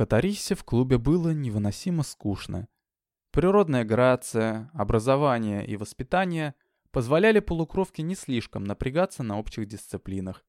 Катарисе в клубе было невыносимо скучно. Природная грация, образование и воспитание позволяли полукровке не слишком напрягаться на общих дисциплинах.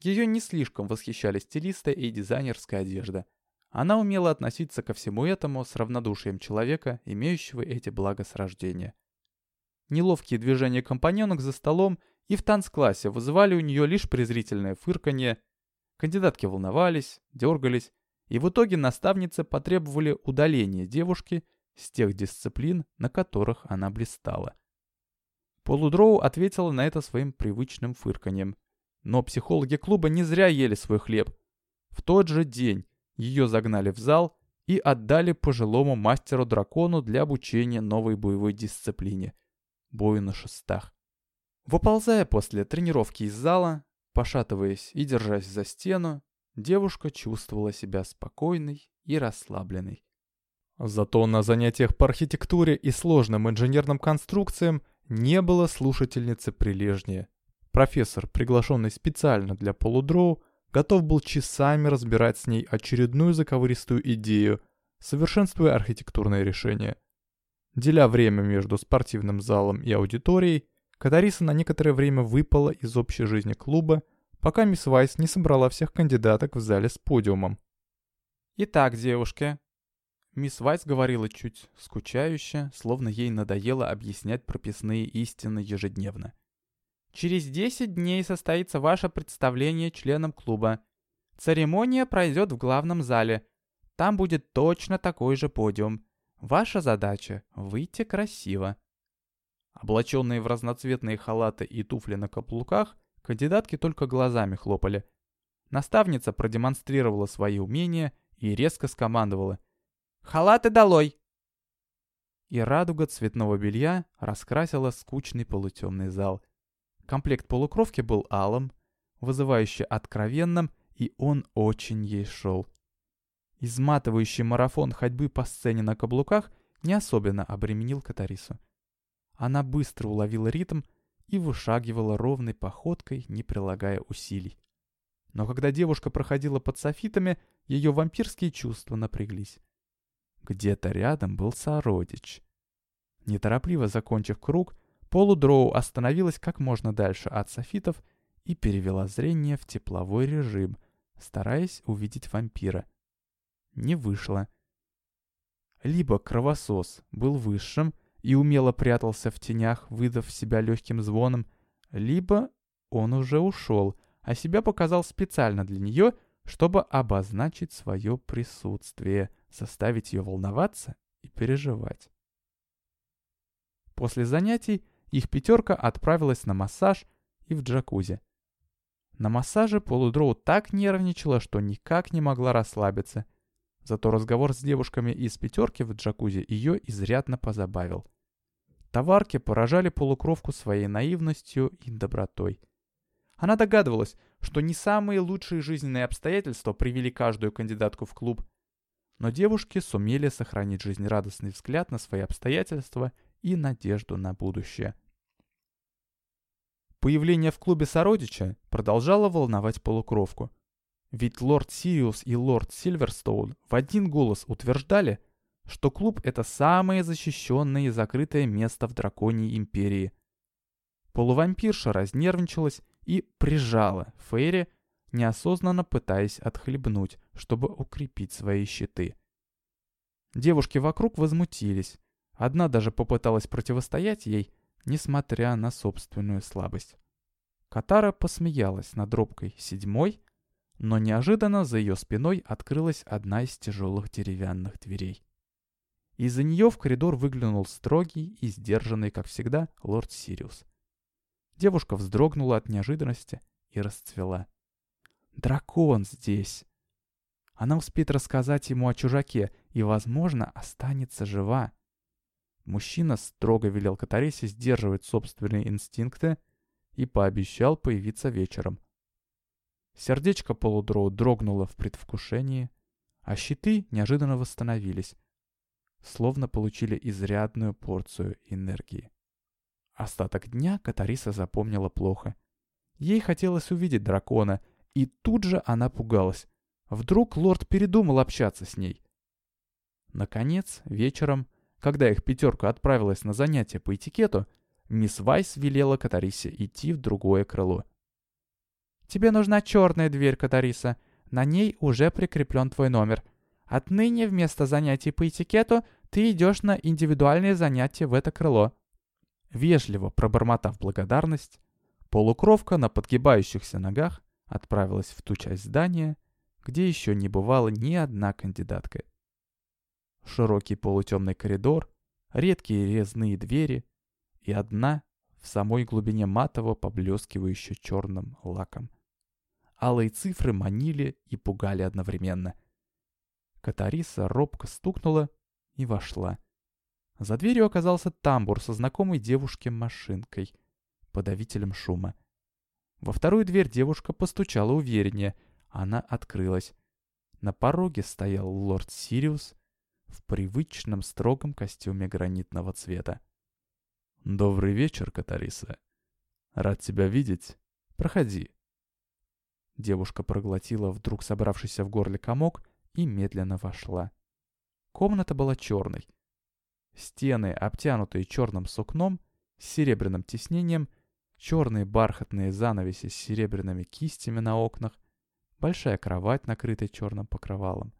Ее не слишком восхищали стилисты и дизайнерская одежда. Она умела относиться ко всему этому с равнодушием человека, имеющего эти блага с рождения. Неловкие движения компаньонок за столом и в танцклассе вызывали у нее лишь презрительное фырканье. Кандидатки волновались, дергались, и в итоге наставницы потребовали удаления девушки с тех дисциплин, на которых она блистала. Полудроу ответила на это своим привычным фырканьем. Но психологи клуба не зря ели свой хлеб. В тот же день ее загнали в зал и отдали пожилому мастеру-дракону для обучения новой боевой дисциплине – бою на шестах. Выползая после тренировки из зала, пошатываясь и держась за стену, девушка чувствовала себя спокойной и расслабленной. Зато на занятиях по архитектуре и сложным инженерным конструкциям не было слушательницы прилежнее. Профессор, приглашенный специально для полудроу, готов был часами разбирать с ней очередную заковыристую идею, совершенствуя архитектурное решение. Деля время между спортивным залом и аудиторией, Катариса на некоторое время выпала из общей жизни клуба пока мисс Вайс не собрала всех кандидаток в зале с подиумом. «Итак, девушки...» Мисс Вайс говорила чуть скучающе, словно ей надоело объяснять прописные истины ежедневно. «Через 10 дней состоится ваше представление членам клуба. Церемония пройдет в главном зале. Там будет точно такой же подиум. Ваша задача — выйти красиво». Облаченные в разноцветные халаты и туфли на каблуках, Кандидатки только глазами хлопали. Наставница продемонстрировала свои умения и резко скомандовала. «Халаты долой!» И радуга цветного белья раскрасила скучный полутемный зал. Комплект полукровки был алым, вызывающе откровенным, и он очень ей шел. Изматывающий марафон ходьбы по сцене на каблуках не особенно обременил Катарису. Она быстро уловила ритм и вышагивала ровной походкой, не прилагая усилий. Но когда девушка проходила под софитами, ее вампирские чувства напряглись. Где-то рядом был сородич. Неторопливо закончив круг, полудроу остановилась как можно дальше от софитов и перевела зрение в тепловой режим, стараясь увидеть вампира. Не вышло. Либо кровосос был высшим, и умело прятался в тенях, выдав себя легким звоном, либо он уже ушел, а себя показал специально для нее, чтобы обозначить свое присутствие, заставить ее волноваться и переживать. После занятий их пятерка отправилась на массаж и в джакузи. На массаже полудроу так нервничала, что никак не могла расслабиться. Зато разговор с девушками из пятерки в джакузи ее изрядно позабавил. Товарки поражали полукровку своей наивностью и добротой. Она догадывалась, что не самые лучшие жизненные обстоятельства привели каждую кандидатку в клуб, но девушки сумели сохранить жизнерадостный взгляд на свои обстоятельства и надежду на будущее. Появление в клубе сородича продолжало волновать полукровку. Ведь лорд Сириус и лорд Сильверстоун в один голос утверждали, что клуб — это самое защищенное и закрытое место в Драконьей Империи. Полувампирша разнервничалась и прижала Фейри, неосознанно пытаясь отхлебнуть, чтобы укрепить свои щиты. Девушки вокруг возмутились. Одна даже попыталась противостоять ей, несмотря на собственную слабость. Катара посмеялась над робкой седьмой, но неожиданно за ее спиной открылась одна из тяжелых деревянных дверей. Из-за нее в коридор выглянул строгий и сдержанный, как всегда, лорд Сириус. Девушка вздрогнула от неожиданности и расцвела. «Дракон здесь!» Она успеет рассказать ему о чужаке и, возможно, останется жива. Мужчина строго велел Катарисе сдерживать собственные инстинкты и пообещал появиться вечером. Сердечко полудроу дрогнуло в предвкушении, а щиты неожиданно восстановились, словно получили изрядную порцию энергии. Остаток дня Катариса запомнила плохо. Ей хотелось увидеть дракона, и тут же она пугалась. Вдруг лорд передумал общаться с ней. Наконец, вечером, когда их пятерка отправилась на занятия по этикету, мисс Вайс велела Катарисе идти в другое крыло. «Тебе нужна черная дверь, Катариса. На ней уже прикреплен твой номер. Отныне вместо занятий по этикету ты идешь на индивидуальные занятия в это крыло». Вежливо пробормотав благодарность, полукровка на подгибающихся ногах отправилась в ту часть здания, где еще не бывала ни одна кандидатка. Широкий полутемный коридор, редкие резные двери и одна в самой глубине матово поблескивающая черным лаком. Алые цифры манили и пугали одновременно. Катариса робко стукнула и вошла. За дверью оказался тамбур со знакомой девушке машинкой, подавителем шума. Во вторую дверь девушка постучала увереннее. Она открылась. На пороге стоял лорд Сириус в привычном строгом костюме гранитного цвета. «Добрый вечер, Катариса. Рад тебя видеть. Проходи». Девушка проглотила вдруг собравшийся в горле комок и медленно вошла. Комната была черной. Стены, обтянутые черным сукном, с серебряным тиснением, черные бархатные занавеси с серебряными кистями на окнах, большая кровать, накрытая черным покрывалом.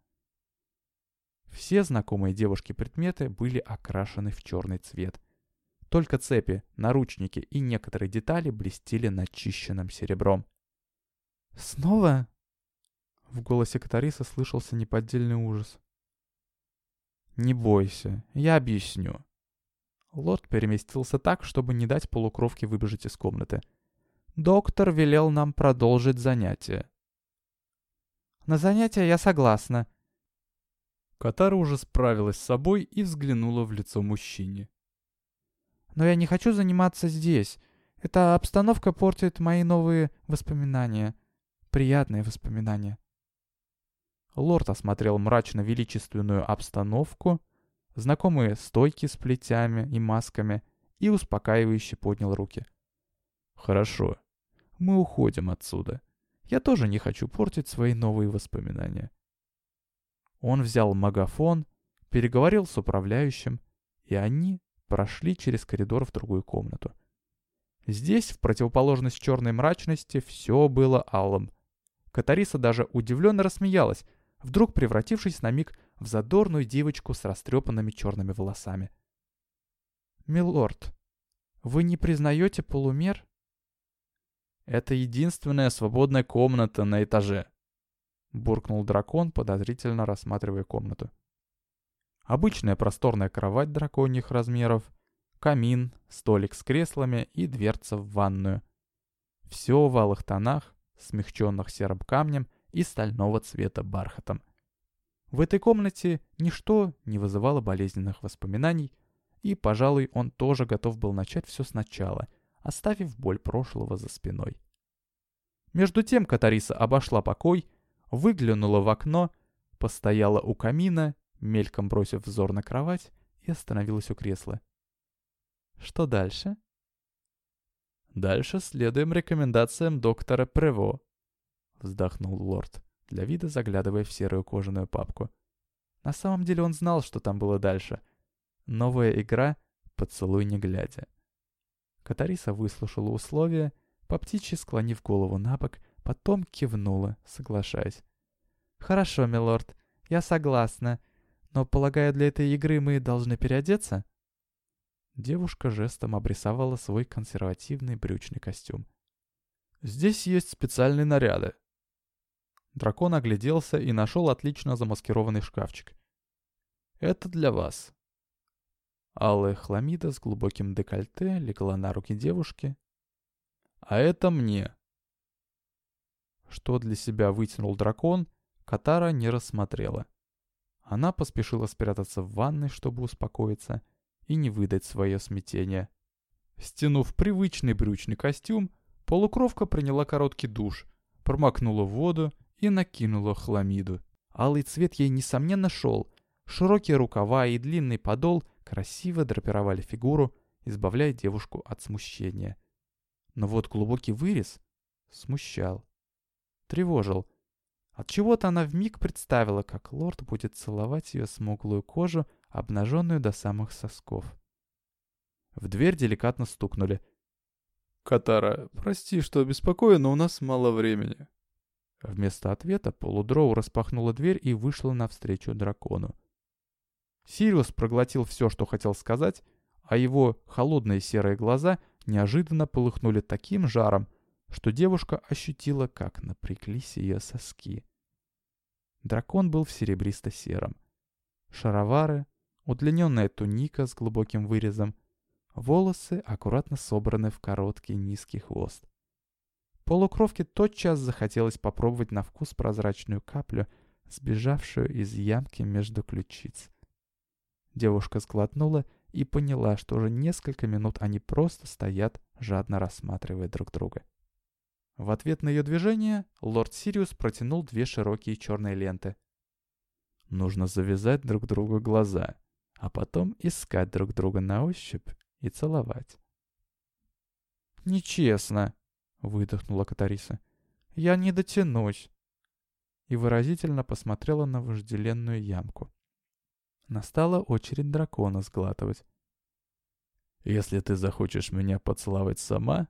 Все знакомые девушке предметы были окрашены в черный цвет. Только цепи, наручники и некоторые детали блестели начищенным серебром. «Снова?» В голосе Катариса слышался неподдельный ужас. «Не бойся, я объясню». Лорд переместился так, чтобы не дать полукровке выбежать из комнаты. «Доктор велел нам продолжить занятие». «На занятия я согласна». Катара уже справилась с собой и взглянула в лицо мужчине. «Но я не хочу заниматься здесь. Эта обстановка портит мои новые воспоминания. Приятные воспоминания». Лорд осмотрел мрачно-величественную обстановку, знакомые стойки с плетями и масками и успокаивающе поднял руки. «Хорошо. Мы уходим отсюда. Я тоже не хочу портить свои новые воспоминания». Он взял магафон, переговорил с управляющим, и они прошли через коридор в другую комнату. Здесь, в противоположность черной мрачности, все было алым. Катариса даже удивленно рассмеялась, вдруг превратившись на миг в задорную девочку с растрепанными черными волосами. «Милорд, вы не признаете полумер?» «Это единственная свободная комната на этаже», — буркнул дракон, подозрительно рассматривая комнату. Обычная просторная кровать драконьих размеров, камин, столик с креслами и дверца в ванную. Все в алых тонах, смягченных серым камнем и стального цвета бархатом. В этой комнате ничто не вызывало болезненных воспоминаний, и, пожалуй, он тоже готов был начать все сначала, оставив боль прошлого за спиной. Между тем Катариса обошла покой, выглянула в окно, постояла у камина, мельком бросив взор на кровать, и остановилась у кресла. Что дальше? Дальше следуем рекомендациям доктора Прево, вздохнул лорд, для вида заглядывая в серую кожаную папку. На самом деле он знал, что там было дальше. Новая игра «Поцелуй не глядя». Катариса выслушала условия, по птичьи склонив голову на бок, потом кивнула, соглашаясь. «Хорошо, милорд, я согласна. Но, полагаю, для этой игры мы должны переодеться?» Девушка жестом обрисовала свой консервативный брючный костюм. «Здесь есть специальные наряды», Дракон огляделся и нашел отлично замаскированный шкафчик. «Это для вас». Алая хламида с глубоким декольте легла на руки девушки. «А это мне». Что для себя вытянул дракон, Катара не рассмотрела. Она поспешила спрятаться в ванной, чтобы успокоиться и не выдать свое смятение. Стянув привычный брючный костюм, полукровка приняла короткий душ, промокнула воду и накинула хламиду. Алый цвет ей, несомненно, шел. Широкие рукава и длинный подол красиво драпировали фигуру, избавляя девушку от смущения. Но вот глубокий вырез смущал, тревожил. Отчего-то она вмиг представила, как лорд будет целовать ее смуглую кожу, обнаженную до самых сосков. В дверь деликатно стукнули. «Катара, прости, что беспокою, но у нас мало времени». Вместо ответа полудроу распахнула дверь и вышла навстречу дракону. Сириус проглотил все, что хотел сказать, а его холодные серые глаза неожиданно полыхнули таким жаром, что девушка ощутила, как напряглись ее соски. Дракон был в серебристо-сером. Шаровары, удлиненная туника с глубоким вырезом, волосы аккуратно собраны в короткий низкий хвост. Полукровке тотчас захотелось попробовать на вкус прозрачную каплю, сбежавшую из ямки между ключиц. Девушка сглотнула и поняла, что уже несколько минут они просто стоят, жадно рассматривая друг друга. В ответ на ее движение лорд Сириус протянул две широкие черные ленты. Нужно завязать друг другу глаза, а потом искать друг друга на ощупь и целовать. «Нечестно», — выдохнула Катариса. «Я не дотянусь». И выразительно посмотрела на вожделенную ямку. Настала очередь дракона сглатывать. «Если ты захочешь меня поцеловать сама,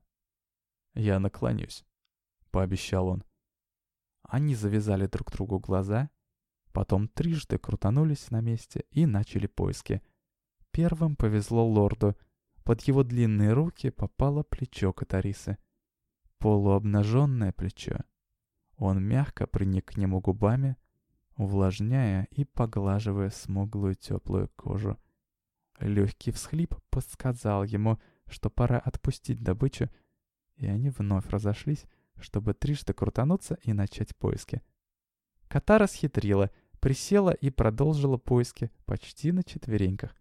я наклонюсь» пообещал он. Они завязали друг другу глаза, потом трижды крутанулись на месте и начали поиски. Первым повезло лорду. Под его длинные руки попало плечо Катарисы. Полуобнаженное плечо. Он мягко приник к нему губами, увлажняя и поглаживая смуглую теплую кожу. Легкий всхлип подсказал ему, что пора отпустить добычу, и они вновь разошлись, чтобы трижды крутануться и начать поиски. Катара схитрила, присела и продолжила поиски почти на четвереньках.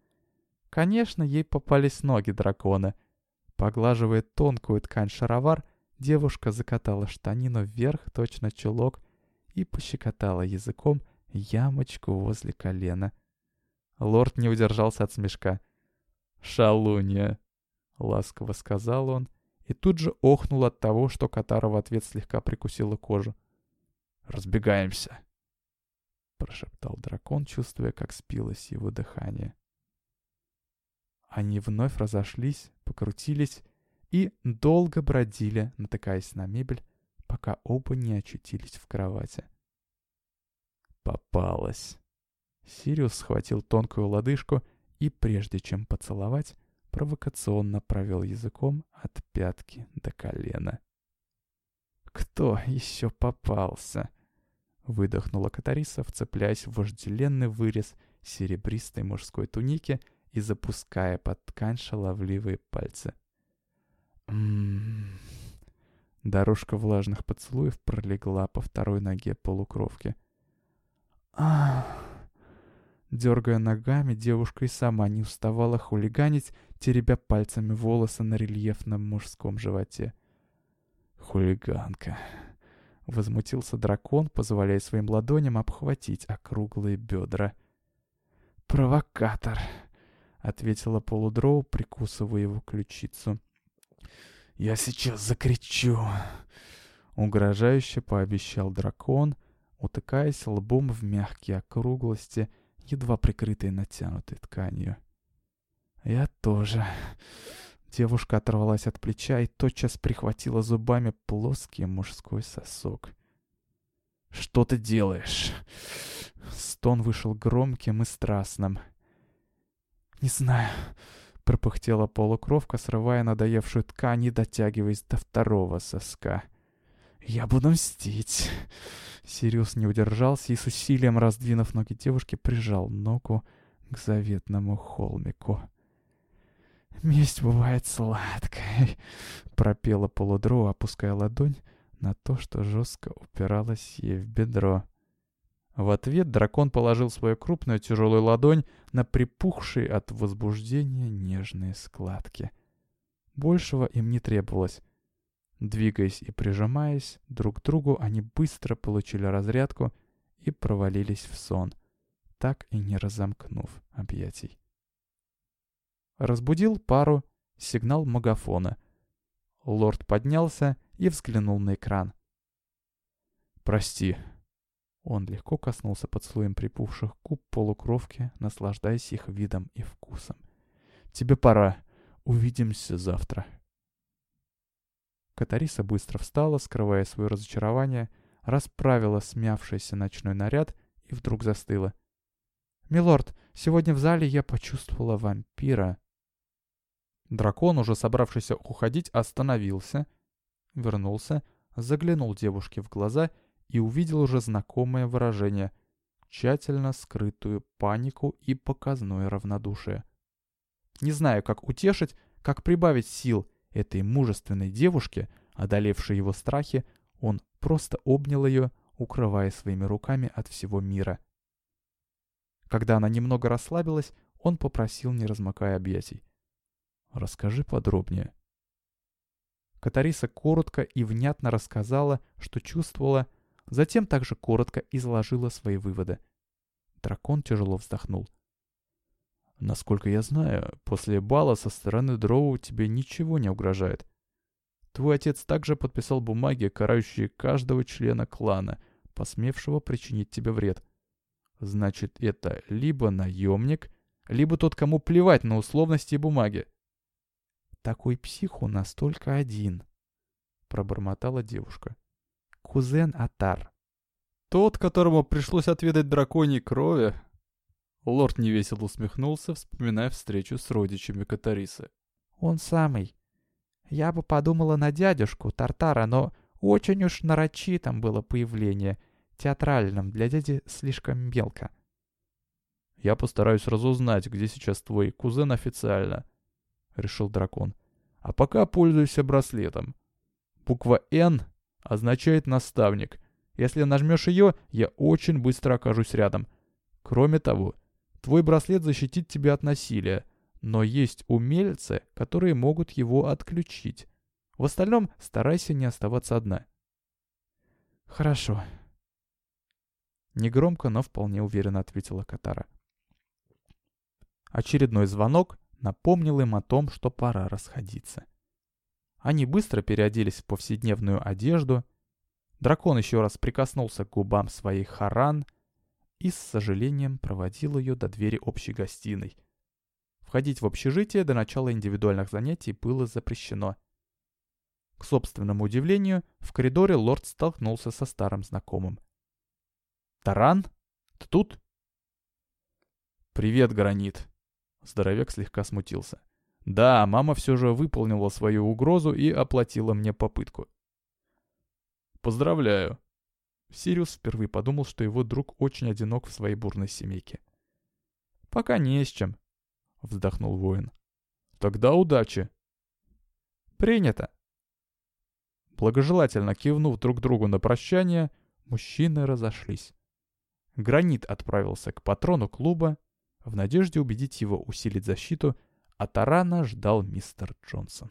Конечно, ей попались ноги дракона. Поглаживая тонкую ткань шаровар, девушка закатала штанину вверх, точно чулок, и пощекотала языком ямочку возле колена. Лорд не удержался от смешка. «Шалунья!» — ласково сказал он и тут же охнул от того, что Катара в ответ слегка прикусила кожу. «Разбегаемся!» — прошептал дракон, чувствуя, как спилось его дыхание. Они вновь разошлись, покрутились и долго бродили, натыкаясь на мебель, пока оба не очутились в кровати. Попалась. Сириус схватил тонкую лодыжку и, прежде чем поцеловать, провокационно провел языком от пятки до колена. «Кто еще попался?» — выдохнула Катариса, вцепляясь в вожделенный вырез серебристой мужской туники и запуская под ткань шаловливые пальцы. Дорожка влажных поцелуев пролегла по второй ноге полукровки. Дергая ногами, девушка и сама не уставала хулиганить, теребя пальцами волосы на рельефном мужском животе. «Хулиганка!» — возмутился дракон, позволяя своим ладоням обхватить округлые бедра. «Провокатор!» — ответила полудроу, прикусывая его ключицу. «Я сейчас закричу!» — угрожающе пообещал дракон, утыкаясь лбом в мягкие округлости — едва прикрытой натянутой тканью. «Я тоже». Девушка оторвалась от плеча и тотчас прихватила зубами плоский мужской сосок. «Что ты делаешь?» Стон вышел громким и страстным. «Не знаю», — пропыхтела полукровка, срывая надоевшую ткань и дотягиваясь до второго соска. «Я буду мстить!» Сириус не удержался и с усилием, раздвинув ноги девушки, прижал ногу к заветному холмику. «Месть бывает сладкой», — пропела полудро, опуская ладонь на то, что жестко упиралась ей в бедро. В ответ дракон положил свою крупную тяжелую ладонь на припухшие от возбуждения нежные складки. Большего им не требовалось. Двигаясь и прижимаясь друг к другу, они быстро получили разрядку и провалились в сон, так и не разомкнув объятий. Разбудил пару сигнал магафона. Лорд поднялся и взглянул на экран. «Прости», Он легко коснулся поцелуем припухших губ полукровки, наслаждаясь их видом и вкусом. «Тебе пора. Увидимся завтра». Катариса быстро встала, скрывая свое разочарование, расправила смявшийся ночной наряд и вдруг застыла. «Милорд, сегодня в зале я почувствовала вампира». Дракон, уже собравшийся уходить, остановился, вернулся, заглянул девушке в глаза и увидел уже знакомое выражение — тщательно скрытую панику и показное равнодушие. Не знаю, как утешить, как прибавить сил этой мужественной девушке, одолевшей его страхи, он просто обнял ее, укрывая своими руками от всего мира. Когда она немного расслабилась, он попросил, не размыкая объятий. «Расскажи подробнее». Катариса коротко и внятно рассказала, что чувствовала, затем также коротко изложила свои выводы. Дракон тяжело вздохнул. «Насколько я знаю, после бала со стороны Дроу тебе ничего не угрожает. Твой отец также подписал бумаги, карающие каждого члена клана, посмевшего причинить тебе вред. Значит, это либо наемник, либо тот, кому плевать на условности и бумаги. «Такой псих у нас только один», — пробормотала девушка. «Кузен Атар». «Тот, которому пришлось отведать драконьей крови?» Лорд невесело усмехнулся, вспоминая встречу с родичами Катарисы. «Он самый. Я бы подумала на дядюшку Тартара, но очень уж нарочитым было появление — театральным, для дяди слишком мелко. «Я постараюсь разузнать, где сейчас твой кузен официально», — решил дракон. «А пока пользуйся браслетом. Буква «Н» означает «наставник». Если нажмешь ее, я очень быстро окажусь рядом. Кроме того, твой браслет защитит тебя от насилия, но есть умельцы, которые могут его отключить. В остальном старайся не оставаться одна». «Хорошо», Негромко, но вполне уверенно ответила Катара. Очередной звонок напомнил им о том, что пора расходиться. Они быстро переоделись в повседневную одежду. Дракон еще раз прикоснулся к губам своей Харан и с сожалением проводил ее до двери общей гостиной. Входить в общежитие до начала индивидуальных занятий было запрещено. К собственному удивлению, в коридоре лорд столкнулся со старым знакомым. «Таран? Ты тут?» «Привет, Гранит!» Здоровяк слегка смутился. «Да, мама все же выполнила свою угрозу и оплатила мне попытку». «Поздравляю!» Сириус впервые подумал, что его друг очень одинок в своей бурной семейке. «Пока не с чем», — вздохнул воин. «Тогда удачи!» «Принято!» Благожелательно кивнув друг другу на прощание, мужчины разошлись. Гранит отправился к патрону клуба в надежде убедить его усилить защиту, а Тарана ждал мистер Джонсон.